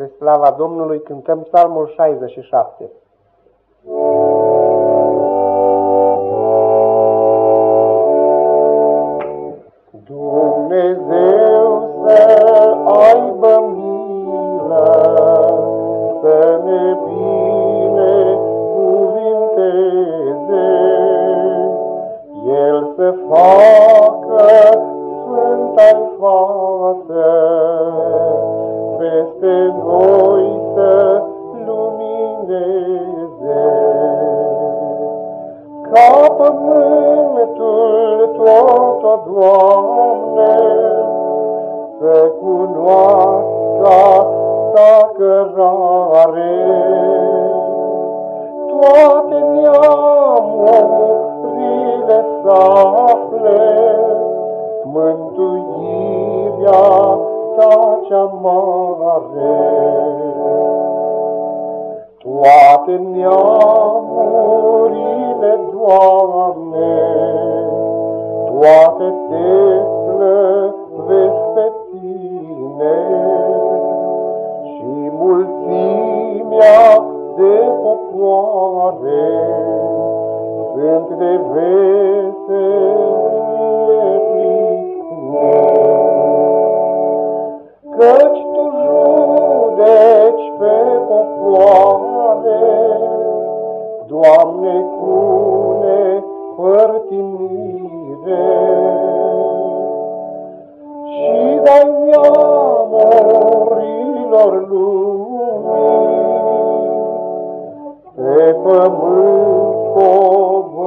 Spre slava Domnului cântăm psalmul 67. Dumnezeu să aibă milă, să ne binecuvinteze, El să facă sfânta-i față, peste noi să lumineze. Ca pământul tot, o Doamne, să cunoască ta cărare. Toate neamurile să afle mântuirea ta cea mare. Toate neamurile, Doamne, toate te slăvesc pe Tine și mulțimea de popoare sunt de veselie Doamne, cu nepărtinire. Și dai neamurilor lumii, pe pământ povățuire.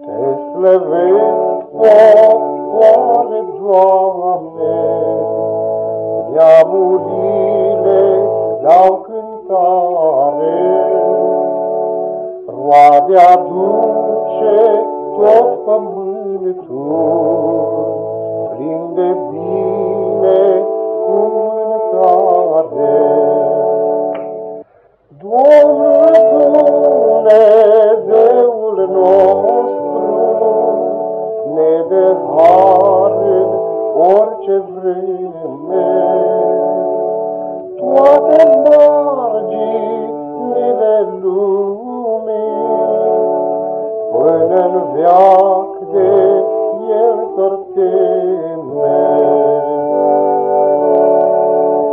Te slăvesc, popoare, Doamne, neamurile dau cântare. Roade aduce tot pământul, plin de bine cu mânătare. Domnul Dumnezeul nostru ne dă har în orice vreme, veac de el sortește.